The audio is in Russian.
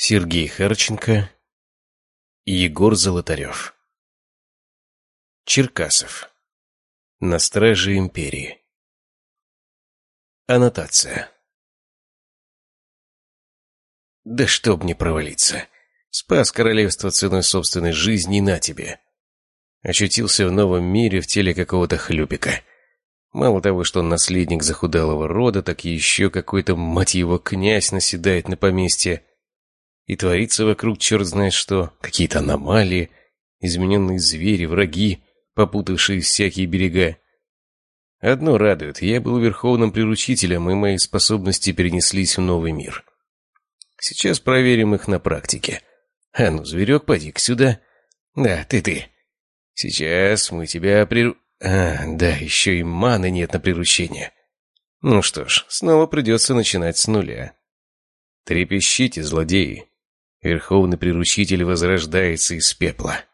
Сергей Харченко и Егор Золотарев. Черкасов. На страже империи. Аннотация. Да чтоб не провалиться. Спас королевство ценой собственной жизни на тебе. Очутился в новом мире в теле какого-то хлюпика. Мало того, что он наследник захудалого рода, так еще какой-то, мать его, князь наседает на поместье. И творится вокруг черт знает что, какие-то аномалии, измененные звери, враги, попутавшие всякие берега. Одно радует, я был верховным приручителем, и мои способности перенеслись в новый мир. Сейчас проверим их на практике. А ну, зверек, поди-ка сюда. Да, ты-ты. Сейчас мы тебя приру... А, да, еще и маны нет на приручение. Ну что ж, снова придется начинать с нуля. Трепещите, злодеи. Верховный приручитель возрождается из пепла.